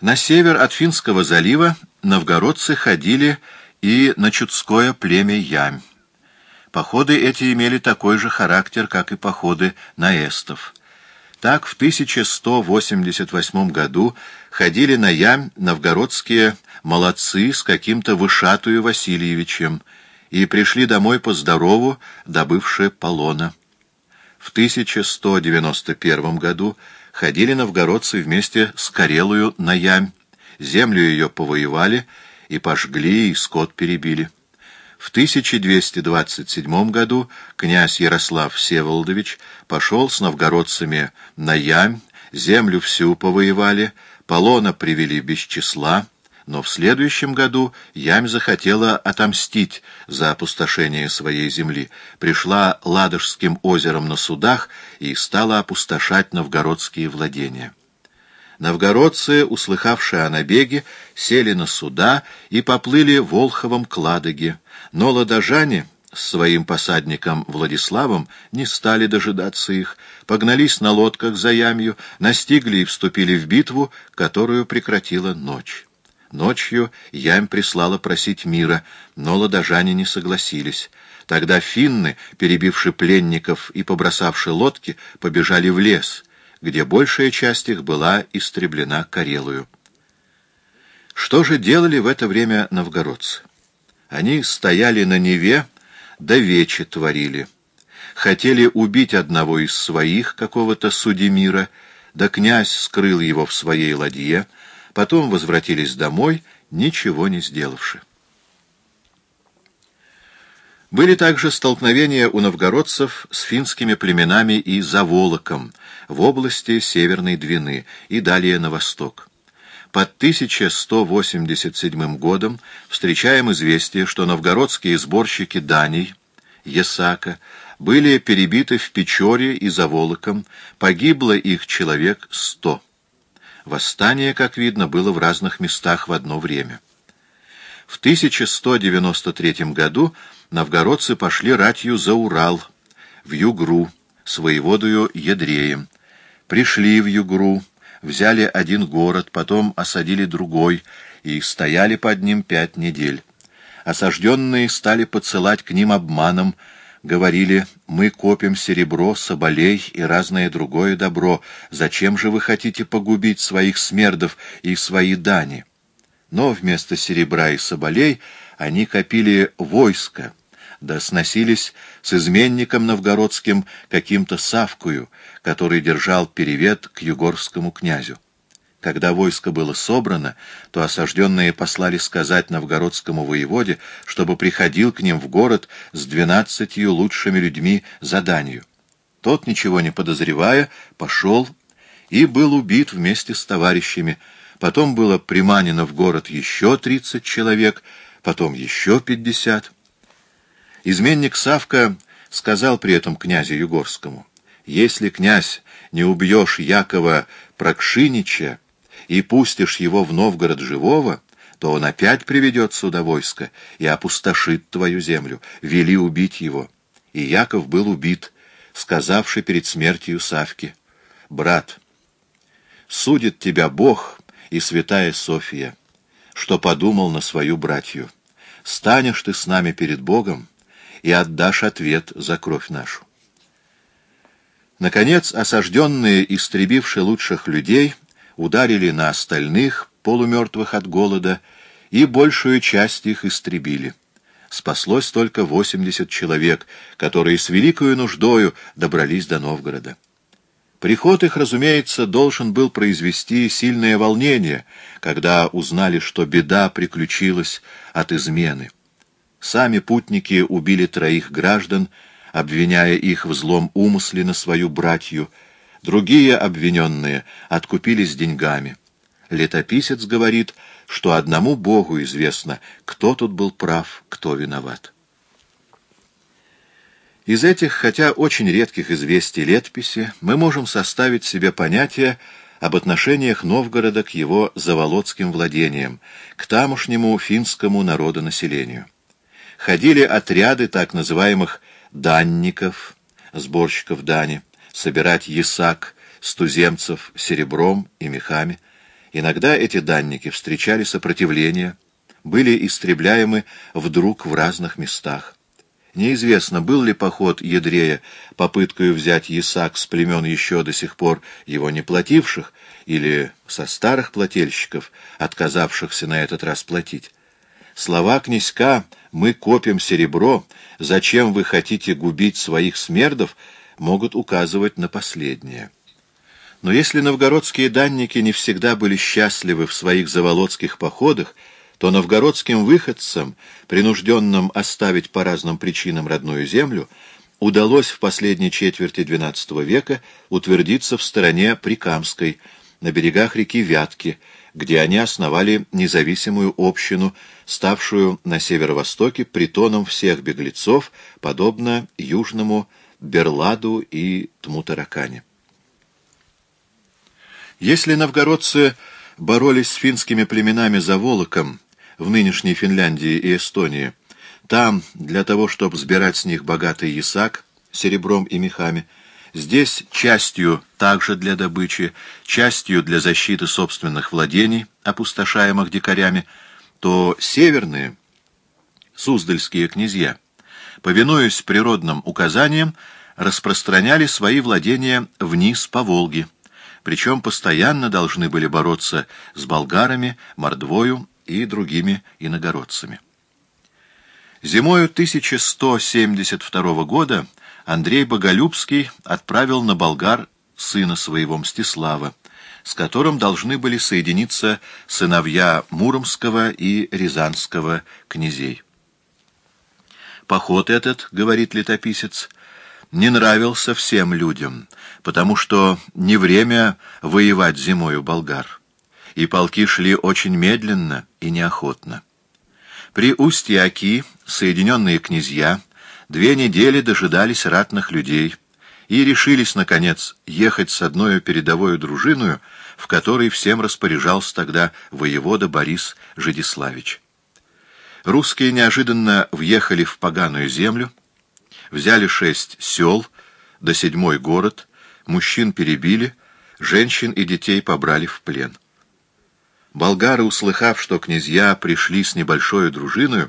На север от Финского залива новгородцы ходили и на чудское племя Ямь. Походы эти имели такой же характер, как и походы на эстов. Так в 1188 году ходили на Ямь новгородские молодцы с каким-то Вышатую Васильевичем и пришли домой по здорову, добывшие полона. В 1191 году ходили новгородцы вместе с Карелую на Ямь, землю ее повоевали и пожгли, и скот перебили. В 1227 году князь Ярослав Всеволодович пошел с новгородцами на Ямь, землю всю повоевали, полона привели без числа, но в следующем году Ямь захотела отомстить за опустошение своей земли, пришла Ладожским озером на судах и стала опустошать новгородские владения. Новгородцы, услыхавшие о набеге, сели на суда и поплыли Волховом к Ладоге, но ладожане с своим посадником Владиславом не стали дожидаться их, погнались на лодках за ямью, настигли и вступили в битву, которую прекратила ночь. Ночью Ям прислала просить мира, но ладожане не согласились. Тогда финны, перебивши пленников и побросавши лодки, побежали в лес, где большая часть их была истреблена Карелую. Что же делали в это время новгородцы? Они стояли на Неве, да вечи творили. Хотели убить одного из своих, какого-то Судемира, да князь скрыл его в своей ладье, потом возвратились домой, ничего не сделавши. Были также столкновения у новгородцев с финскими племенами и Заволоком в области Северной Двины и далее на восток. Под 1187 годом встречаем известие, что новгородские сборщики даний, Есака, были перебиты в Печоре и Заволоком, погибло их человек сто. Восстание, как видно, было в разных местах в одно время. В 1193 году новгородцы пошли ратью за Урал, в Югру, с воеводою Едреем. Пришли в Югру, взяли один город, потом осадили другой и стояли под ним пять недель. Осажденные стали подсылать к ним обманом, говорили, мы копим серебро, соболей и разное другое добро, зачем же вы хотите погубить своих смердов и свои дани? Но вместо серебра и соболей они копили войско, да сносились с изменником новгородским каким-то Савкою, который держал перевет к югорскому князю. Когда войско было собрано, то осажденные послали сказать новгородскому воеводе, чтобы приходил к ним в город с двенадцатью лучшими людьми заданию. Тот, ничего не подозревая, пошел и был убит вместе с товарищами. Потом было приманено в город еще тридцать человек, потом еще пятьдесят. Изменник Савка сказал при этом князю Югорскому, «Если, князь, не убьешь Якова Прокшинича, и пустишь его в Новгород живого, то он опять приведет сюда войско и опустошит твою землю. Вели убить его. И Яков был убит, сказавший перед смертью Савке, «Брат, судит тебя Бог и святая София, что подумал на свою братью. Станешь ты с нами перед Богом и отдашь ответ за кровь нашу». Наконец, осажденные, истребившие лучших людей, ударили на остальных, полумертвых от голода, и большую часть их истребили. Спаслось только 80 человек, которые с великою нуждою добрались до Новгорода. Приход их, разумеется, должен был произвести сильное волнение, когда узнали, что беда приключилась от измены. Сами путники убили троих граждан, обвиняя их в злом умысле на свою братью, Другие обвиненные откупились деньгами. Летописец говорит, что одному Богу известно, кто тут был прав, кто виноват. Из этих, хотя очень редких известий летописи, мы можем составить себе понятие об отношениях Новгорода к его заволоцким владениям, к тамошнему финскому народонаселению. Ходили отряды так называемых «данников», сборщиков дани, собирать ясак с туземцев серебром и мехами, Иногда эти данники встречали сопротивление, были истребляемы вдруг в разных местах. Неизвестно, был ли поход Едрея попыткой взять Ясак с племен еще до сих пор его не плативших, или со старых плательщиков, отказавшихся на этот раз платить. Слова князька «мы копим серебро, зачем вы хотите губить своих смердов» могут указывать на последнее. Но если новгородские данники не всегда были счастливы в своих заволоцких походах, то новгородским выходцам, принужденным оставить по разным причинам родную землю, удалось в последней четверти XII века утвердиться в стороне Прикамской, на берегах реки Вятки, где они основали независимую общину, ставшую на северо-востоке притоном всех беглецов, подобно южному Берладу и Тмутаракане. Если новгородцы боролись с финскими племенами за Волоком в нынешней Финляндии и Эстонии, там, для того, чтобы сбирать с них богатый ясак серебром и мехами, здесь частью также для добычи, частью для защиты собственных владений, опустошаемых дикарями, то северные, суздальские князья, повинуясь природным указаниям, распространяли свои владения вниз по Волге, причем постоянно должны были бороться с болгарами, мордвою и другими иногородцами. Зимою 1172 года Андрей Боголюбский отправил на болгар сына своего Мстислава, с которым должны были соединиться сыновья Муромского и Рязанского князей. Поход этот, говорит летописец, не нравился всем людям, потому что не время воевать зимою болгар, и полки шли очень медленно и неохотно. При устье Оки соединенные князья две недели дожидались ратных людей и решились, наконец, ехать с одной передовой дружиной, в которой всем распоряжался тогда воевода Борис Жидиславич. Русские неожиданно въехали в поганую землю, взяли шесть сел, до седьмой город, мужчин перебили, женщин и детей побрали в плен. Болгары, услыхав, что князья пришли с небольшой дружиной,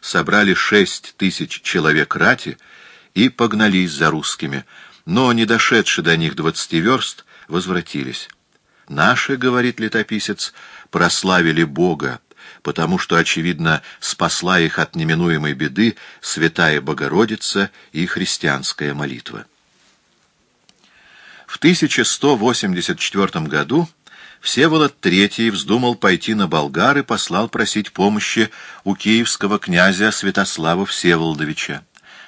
собрали шесть тысяч человек рати и погнались за русскими, но, не дошедши до них двадцати верст, возвратились. «Наши, — говорит летописец, — прославили Бога, потому что, очевидно, спасла их от неминуемой беды Святая Богородица и христианская молитва. В 1184 году Всеволод III вздумал пойти на Болгар и послал просить помощи у киевского князя Святослава Всеволодовича.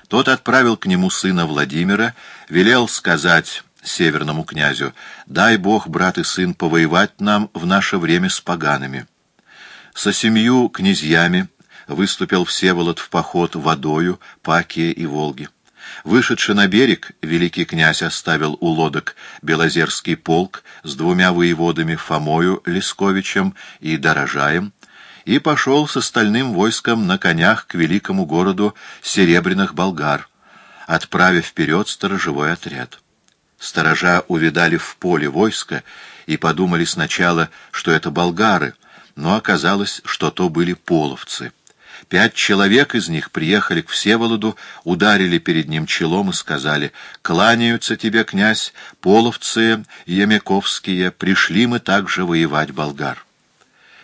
Тот отправил к нему сына Владимира, велел сказать северному князю, «Дай Бог, брат и сын, повоевать нам в наше время с погаными». Со семью князьями выступил Всеволод в поход водою, Паке и Волге. Вышедший на берег, великий князь оставил у лодок Белозерский полк с двумя воеводами Фомою Лесковичем и Дорожаем, и пошел с остальным войском на конях к великому городу Серебряных болгар, отправив вперед сторожевой отряд. Сторожа увидали в поле войска и подумали сначала, что это болгары — но оказалось, что то были половцы. Пять человек из них приехали к Всеволоду, ударили перед ним челом и сказали, «Кланяются тебе, князь, половцы ямяковские, пришли мы также воевать болгар».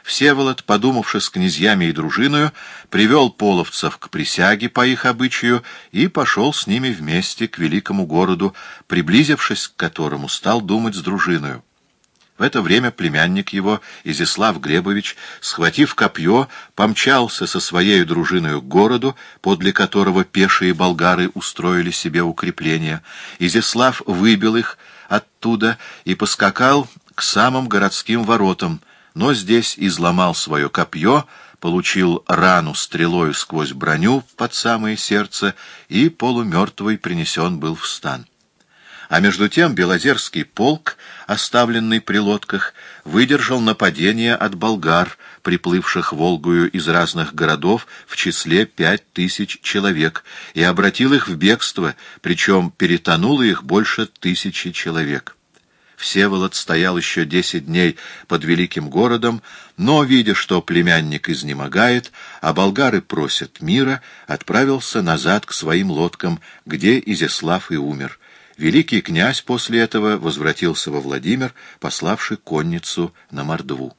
Всеволод, подумавши с князьями и дружиною, привел половцев к присяге по их обычаю и пошел с ними вместе к великому городу, приблизившись к которому стал думать с дружиною. В это время племянник его, Изяслав Глебович, схватив копье, помчался со своей дружиной к городу, подле которого пешие болгары устроили себе укрепления. Изяслав выбил их оттуда и поскакал к самым городским воротам, но здесь изломал свое копье, получил рану стрелою сквозь броню под самое сердце и полумертвый принесен был в стан. А между тем Белозерский полк, оставленный при лодках, выдержал нападение от болгар, приплывших Волгую из разных городов в числе пять тысяч человек, и обратил их в бегство, причем перетонуло их больше тысячи человек. Всеволод стоял еще десять дней под великим городом, но, видя, что племянник изнемогает, а болгары просят мира, отправился назад к своим лодкам, где Изяслав и умер. Великий князь после этого возвратился во Владимир, пославший конницу на Мордву.